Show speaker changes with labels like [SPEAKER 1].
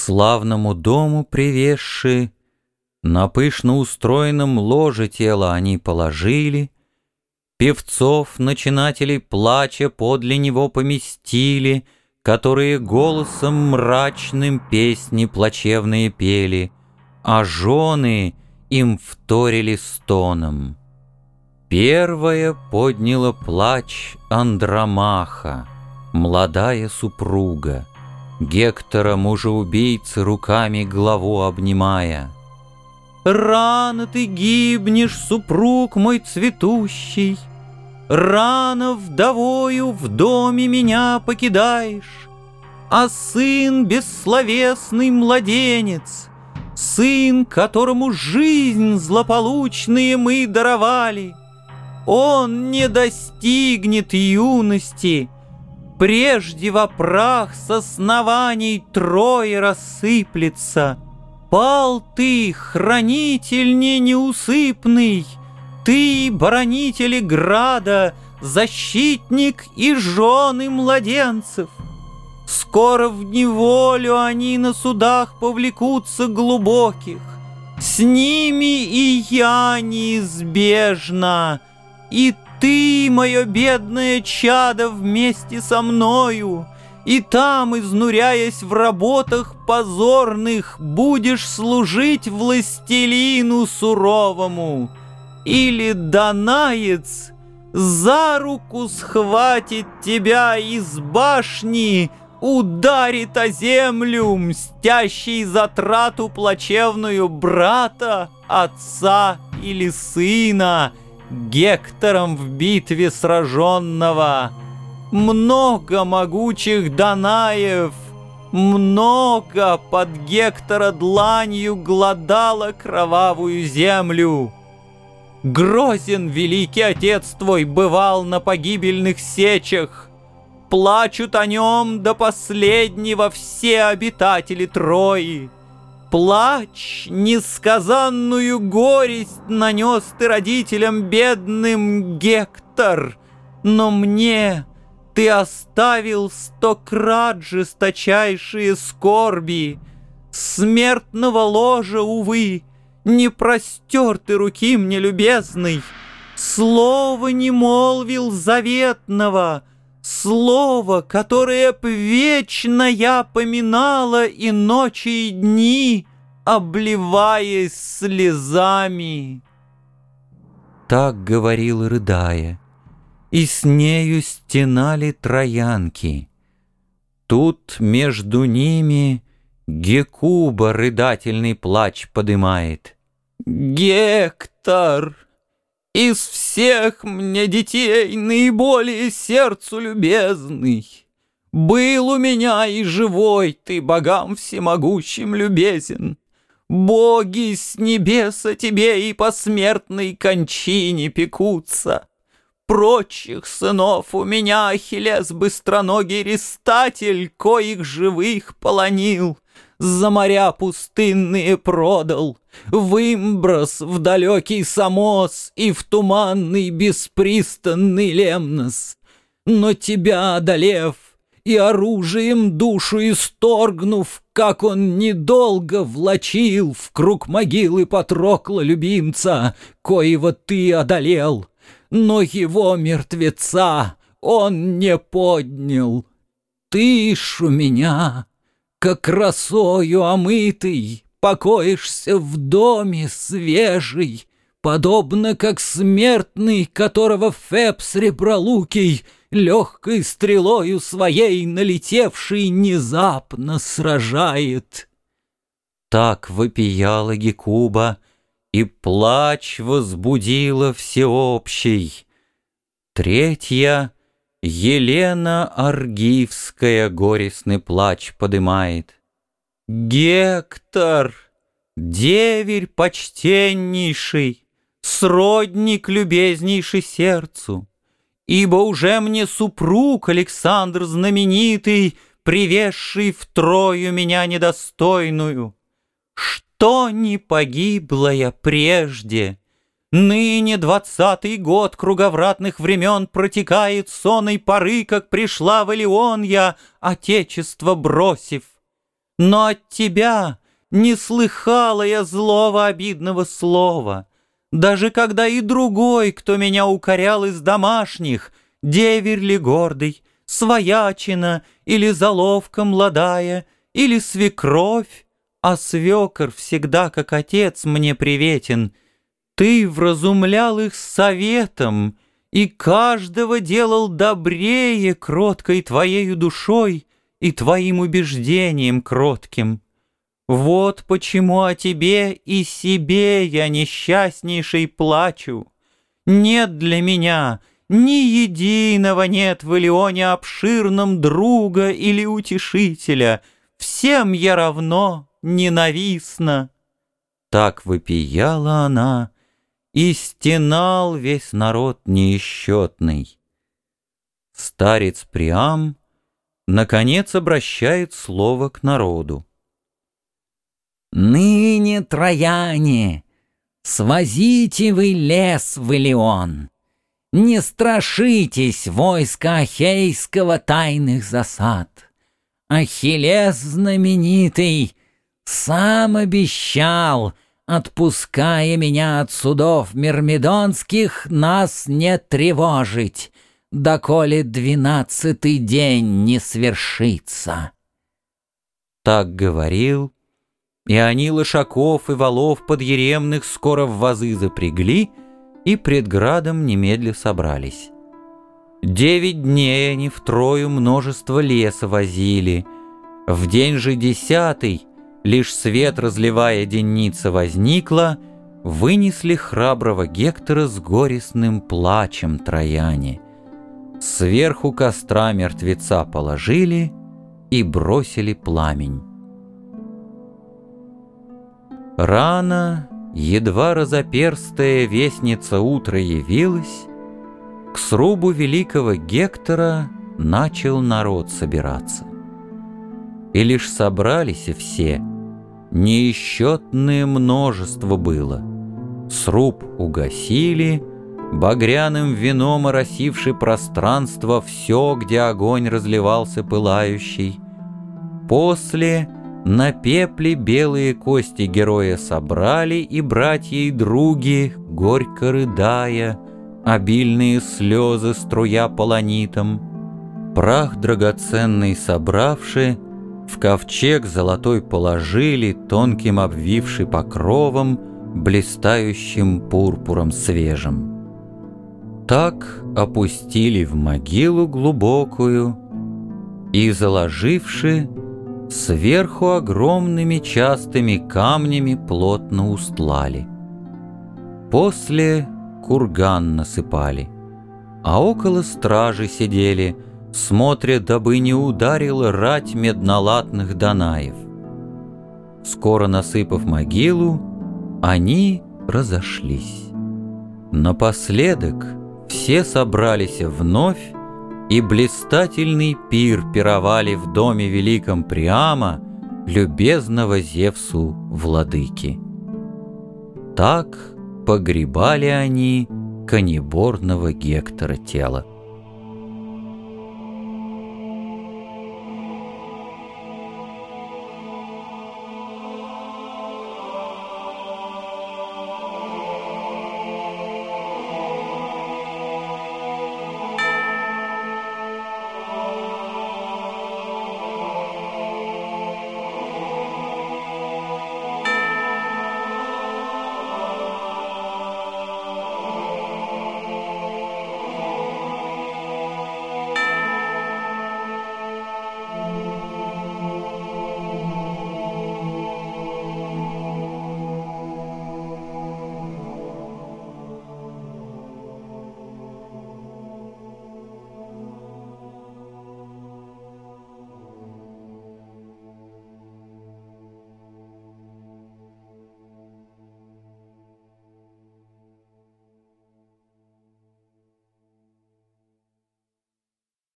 [SPEAKER 1] славному дому привезши, На пышно устроенном ложе тело они положили, Певцов, начинателей плача подле него поместили, Которые голосом мрачным песни плачевные пели, А жены им вторили стоном. Первая подняла плач Андромаха, молодая супруга. Гектора, мужа-убийцы, руками главу обнимая.
[SPEAKER 2] Рано ты гибнешь, супруг мой цветущий, Рано вдовою в доме меня покидаешь, А сын бессловесный младенец, Сын, которому жизнь злополучные мы даровали, Он не достигнет юности — Прежде во прах с оснований трое рассыплется. Пал ты, хранитель не неусыпный, Ты, боронитель града, защитник и жены младенцев. Скоро в неволю они на судах повлекутся глубоких, С ними и я неизбежно, и ты, мое бедное чадо, вместе со мною, И там, изнуряясь в работах позорных, Будешь служить властелину суровому. Или Данаец за руку схватит тебя из башни, Ударит о землю, мстящий за трату плачевную брата, отца или сына, Гектором в битве сраженного. Много могучих Данаев, много под Гектора дланью гладала кровавую землю. Грозен великий отец твой бывал на погибельных сечах, Плачут о нем до последнего все обитатели Трои. Плач, несказанную горесть нанес ты родителям бедным Гектор, но мне ты оставил сто крат жесточайшие скорби. Смертного ложа, увы, не простер ты руки мне любезной, Слова не молвил заветного, Слово, которое б вечно я поминала и ночи, и дни, обливаясь слезами.
[SPEAKER 1] Так говорил, рыдая, и с нею стенали троянки. Тут между ними Гекуба рыдательный плач подымает.
[SPEAKER 2] «Гектор!» Из всех мне детей наиболее сердцу любезный. Был у меня и живой ты богам всемогущим любезен. Боги с небеса тебе и посмертной кончине пекутся. Прочих сынов у меня Ахиллес быстроногий рестатель, коих живых полонил — за моря пустынные продал, В Имброс, в далекий Самос и в туманный беспристанный Лемнос. Но тебя одолев и оружием душу исторгнув, Как он недолго влачил в круг могилы Патрокла любимца, Коего ты одолел, но его мертвеца он не поднял. Ты ж у меня как росою омытый, покоишься в доме свежий, Подобно как смертный, которого Феб сребролукий Легкой стрелою своей налетевший внезапно сражает.
[SPEAKER 1] Так вопияла Гекуба, и плач возбудила всеобщий. Третья — Елена Аргивская горестный плач подымает. Гектор, деверь почтеннейший, Сродник любезнейший сердцу, Ибо уже мне супруг Александр знаменитый, Привезший в Трою меня недостойную. Что не погибла я прежде, Ныне двадцатый год круговратных времен Протекает сонной поры, как пришла в Илион я, Отечество бросив. Но от тебя не слыхала я злого обидного слова. Даже когда и другой, кто меня укорял из домашних, Деверь ли гордый, своячина или заловка младая, или свекровь, а свекор всегда, как отец, мне приветен. Ты вразумлял их советом, и каждого делал добрее кроткой твоею душой и твоим убеждением кротким. Вот почему о тебе и себе я несчастнейший плачу. Нет для меня ни единого нет в Илионе обширном друга или утешителя. Всем я равно ненавистна. Так выпияла она, и стенал весь народ неисчетный. Старец Приам, наконец, обращает слово к народу.
[SPEAKER 3] «Ныне, трояне, свозите вы лес в Илеон, не страшитесь войска Ахейского тайных засад. Ахиллес знаменитый сам обещал, отпуская меня от судов мирмидонских, нас не тревожить, доколе двенадцатый день не свершится.
[SPEAKER 1] Так говорил, и они лошаков и валов подъеремных скоро в вазы запрягли и пред градом немедля собрались. Девять дней они втрою множество леса возили. В день же десятый, лишь свет разливая денница возникла, вынесли храброго Гектора с горестным плачем трояне. Сверху костра мертвеца положили и бросили пламень. Рано, едва разоперстая вестница утра явилась, к срубу великого Гектора начал народ собираться. И лишь собрались все, неисчетное множество было. Сруб угасили, багряным вином оросивший пространство все, где огонь разливался пылающий. После — на пепле белые кости героя собрали И братья и други, горько рыдая, Обильные слезы струя полонитом. Прах драгоценный собравши, В ковчег золотой положили, Тонким обвивший покровом, Блистающим пурпуром свежим. Так опустили в могилу глубокую И, заложивши, Сверху огромными частыми камнями плотно устлали. После курган насыпали, а около стражи сидели, смотря, дабы не ударил рать меднолатных донаев. Скоро насыпав могилу, они разошлись. Напоследок все собрались вновь и блистательный пир пировали в доме великом Приама, любезного Зевсу владыки. Так погребали они конеборного Гектора тела.